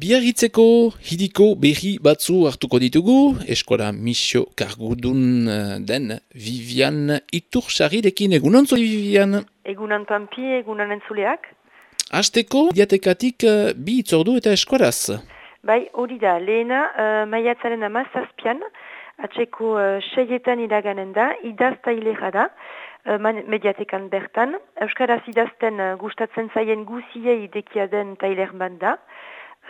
Biarritzeko hidiko berri batzu hartuko ditugu, eskola misio kargudun eh, den Vivian Itursarirekin egunon zu Vivian? Egunan pampi, egunan entzuleak. Azteko, diatekatik uh, bi itzordu eta eskolaz. Bai, hori da, lehena, uh, maiatzaren amazazpian, atseko uh, seietan iraganen da, idazta hilera da, mediatekan bertan. Euskaraz idazten uh, gustatzen zaien guziei dekia den tailer da.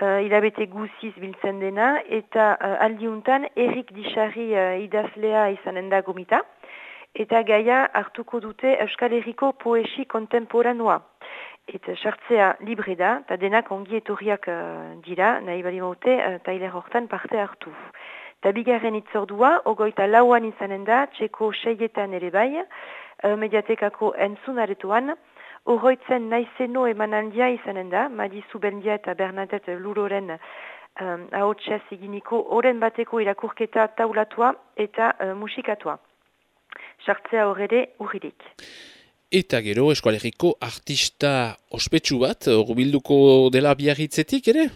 Uh, ilabete guziz biltzen dena, eta uh, aldiuntan Erik Dixarri uh, idazlea izanen da gomita. Eta gaia hartuko dute Euskal Herriko poesi kontemporanoa. Eta sartzea libre da, eta denak ongi etorriak uh, dira, nahi bali maute, uh, hortan parte hartu. Eta bigarren itzordua, ogoita lauan izanen da, txeko seietan ere bai, uh, mediatekako entzun aretuan, horroitzen naizeno eman handia izanen da, Madizu Bendia eta Bernadette Luroren um, ahotsez eginiko, oren bateko irakurketa taulatua eta uh, musikatua. Sartzea horre urririk. Eta gero eskualeriko artista ospetsu bat, bilduko dela biarritzetik ere?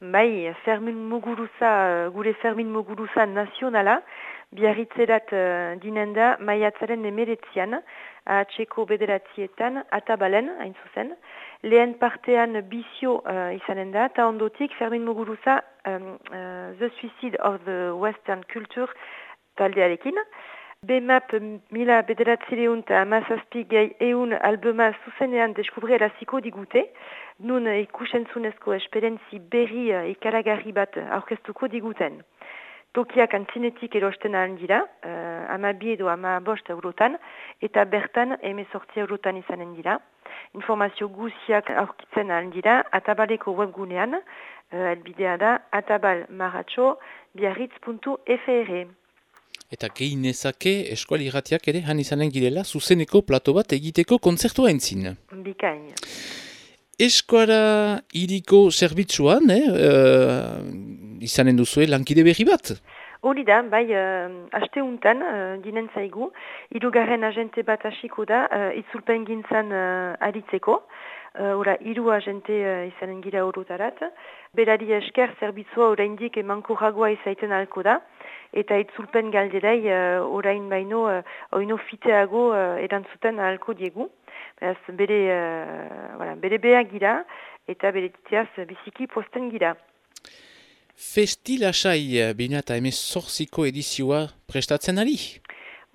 Bai, Fermin Muguruza, gure Fermin Muguruza nazionala, biarritzerat uh, dinen da maiatzaren emeretzian, atxeko bederatzietan, atabalen, hain zuzen. Lehen partean bizio uh, izanen da, eta ondotik Fermin Muguruza, um, uh, The Suicide of the Western Culture taldearekin. BMAP mila bederatzireun eta amazazpi gai eun albuma zuzenean deskubrera ziko digute, nun ikusentzunezko esperientzi berri ikaragarri bat aurkeztuko diguten. Tokiak antzinetik erosten ahal dira, uh, ama bi edo ama bost eurotan, eta bertan emezortzi eurotan izanen dira. Informazio guziak aurkitzen ahal dira, atabaleko webgunean, uh, elbidea da, atabalmaratxo biarritz.fr. Eta gehi nezake eskuali irratiak ere han izanen girela zuzeneko plato bat egiteko kontzertua entzin. Bikain. Eskuara iriko zerbitzuan, eh, uh, izanen duzue lankide berri bat? Hori da, bai, uh, aste untan, uh, dinen zaigu, irugarren agente bat hasiko da, uh, itzulpen gintzan uh, aritzeko, ora, iru agente uh, izanen gira horotarat, berari esker zerbitzua oraindik emanko jagoa izaiten alko da, eta itzulpen galderai uh, orain baino uh, oino fiteago uh, erantzuten ahalko diegu. Beraz, bere, uh, voilà, bere beha gira eta bere titeaz biziki posten gira. Festila sai bina eta emez zorziko edizioa prestatzen ari?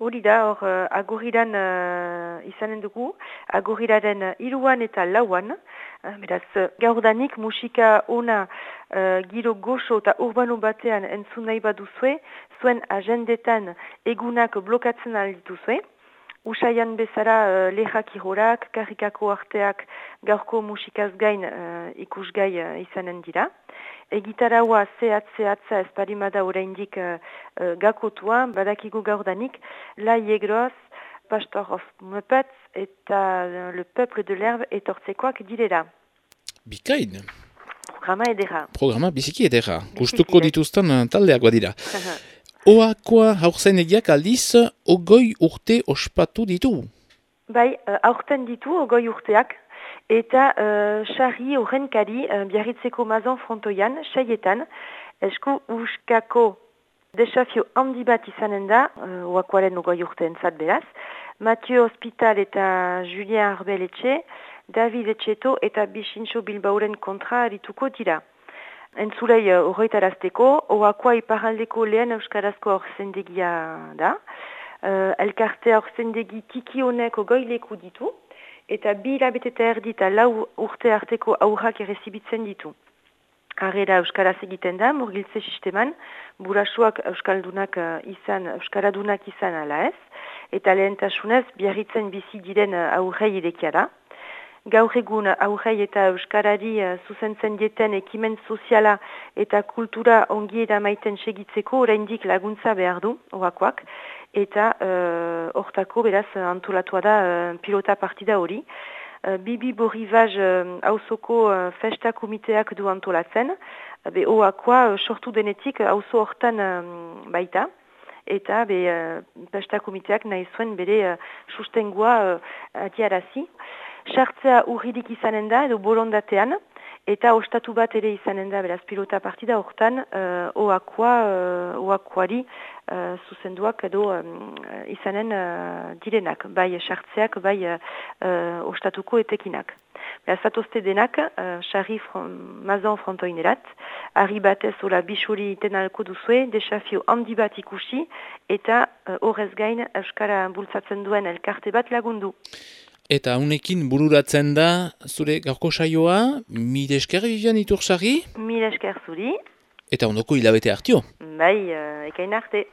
Hori da, hor, uh, agurriran uh, izanen dugu, agurriraren uh, iruan eta lauan, uh, beraz, gaurdanik musika ona uh, giro goxo eta urbano batean entzun nahi baduzue, zuen agendetan egunak blokatzen aldituzue, Usaian bezala uh, lehak ihorak, karikako arteak gaurko musikaz gain uh, ikusgai uh, izanen dira. Egitaraua zehat-zehatza esparimada oraindik uh, uh, gakotua, badakigu gaurdanik, la yegroz, pastor of Muppets eta uh, le peuple de l'herbe etortzekoak direla. Bikain! Programa edera. Programa biziki edera. Gustuko dituzten taldeak badira. Oakoa haurzen egiak aldiz, ogoi urte ospatu ditu? Bai, uh, aurten ditu ogoi urteak, eta xarri uh, horrenkari uh, biarritzeko mazan frontoian, saietan, esku uskako desafio handi bat izanen da, uh, oakoaren ogoi urte entzat beraz, Mathieu Hospital eta Julien Arbeletxe, David Etxeto eta Bixintxo Bilbauren kontra harituko dira. Entzulei uh, horretarazteko, oakoa iparaldeko lehen euskarazko orzendegia da. Uh, elkarte orzendegi tiki honeko goileku ditu, eta bi labeteta erdita lau urte arteko aurrak errezibitzen ditu. Harrera euskaraz egiten da, murgiltze sisteman, burasuak euskaldunak uh, izan, euskaradunak izan ala ez, eta lehentasunez biarritzen bizi diren aurrei irekia da gaur egun aurrei eta euskarari uh, zuzentzen dieten ekimen soziala eta kultura ongi maiten segitzeko oraindik laguntza behar du, oakoak, eta uh, hortako beraz antolatua da uh, pilota partida hori. Uh, Bibi Borivaz hausoko uh, uh, festa komiteak du antolatzen, uh, be oakoa uh, sortu denetik hauzo hortan um, baita, eta be uh, festa komiteak nahi zuen bere uh, sustengua uh, atiarazi. Sartzea urridik izanen da, edo bolondatean, Eta ostatu bat ere izanen da, beraz pilota partida hortan, uh, oakoa, uh, oakoari uh, zuzenduak edo um, izanen uh, direnak, bai sartzeak, bai uh, ostatuko etekinak. Beraz, zatozte denak, sarri uh, fron, mazan frontoinerat, harri batez ola bisuri tenalko duzue, desafio handi bat ikusi, eta horrez gain Euskara bultzatzen duen elkarte bat lagundu. Eta unekin bururatzen da, zure gaurko saioa, mire esker bizian itursari? Mire esker zuri. Eta ondoko hilabete hartio? Bai, uh, ekain arte.